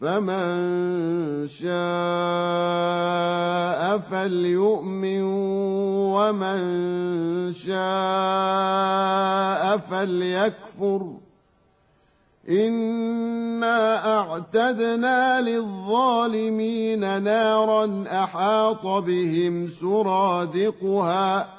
فمن شاء فليؤمن ومن شاء فليكفر. إنا أعتدنا للظالمين نارا أحاط بهم سرادقها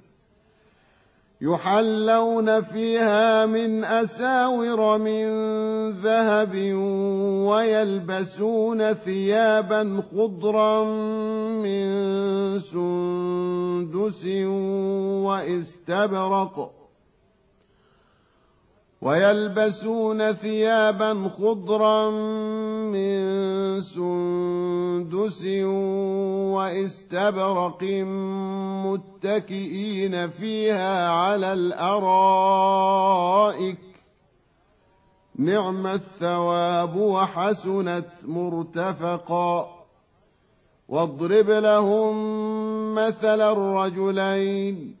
يحلون فيها من أساور من ذهب ويلبسون ثيابا خضرا من سندس واستبرق ويلبسون ثيابا خضرا من سندس وإستبرق متكئين فيها على الأرائك. نعم الثواب وحسنت مرتفقا. واضرب لهم مثل الرجلين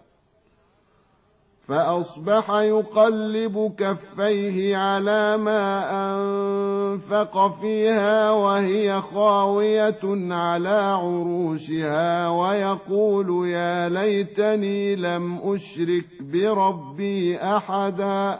فأصبح يقلب كفيه على ما أنفق فيها وهي خاوية على عروشها ويقول يا ليتني لم أشرك بربي أحدا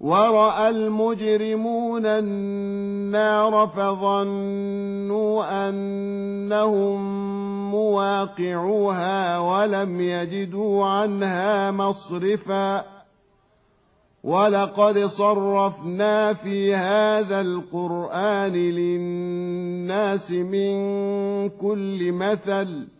ورأى المجرمون النار فظنوا أنهم مواقعوها ولم يجدوا عنها مصرفا. ولقد صرفنا في هذا القرآن للناس من كل مثل.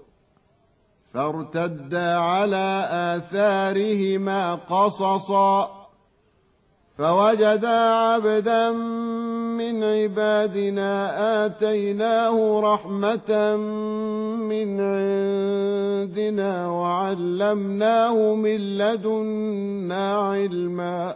فارتدا على آثارهما قصصا فوجدا عبدا من عبادنا آتيناه رحمة من عندنا وعلمناه من لدنا علما.